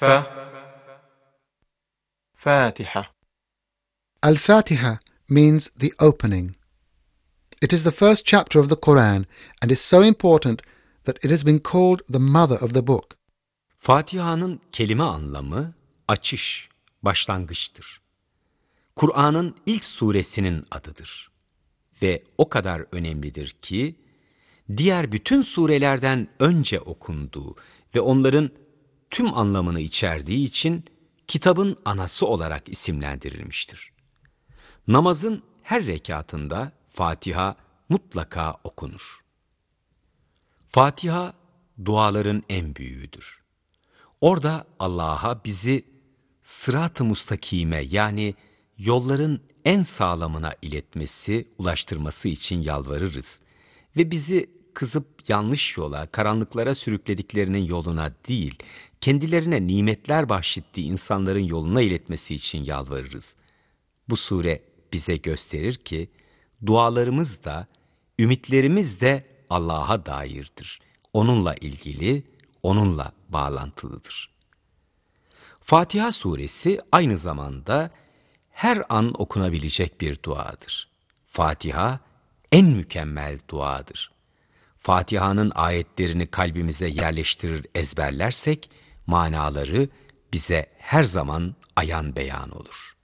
ف فاتحة Al-Fatiha means the opening. It is the first chapter of the Quran and is so important that it has been called the mother of the book. Fatiha'nın kelime anlamı açış, başlangıçtır. Kur'an'ın ilk suresinin adıdır. Ve o kadar önemlidir ki, diğer bütün surelerden önce okunduğu ve onların tüm anlamını içerdiği için kitabın anası olarak isimlendirilmiştir. Namazın her rekatında Fatiha mutlaka okunur. Fatiha duaların en büyüğüdür. Orada Allah'a bizi sırat-ı mustakime yani yolların en sağlamına iletmesi, ulaştırması için yalvarırız. Ve bizi kızıp yanlış yola, karanlıklara sürüklediklerinin yoluna değil, kendilerine nimetler bahşettiği insanların yoluna iletmesi için yalvarırız. Bu sure bize gösterir ki, dualarımız da, ümitlerimiz de Allah'a dairdir. Onunla ilgili, onunla bağlantılıdır. Fatiha suresi aynı zamanda her an okunabilecek bir duadır. Fatiha en mükemmel duadır. Fatiha'nın ayetlerini kalbimize yerleştirir ezberlersek, manaları bize her zaman ayan beyan olur.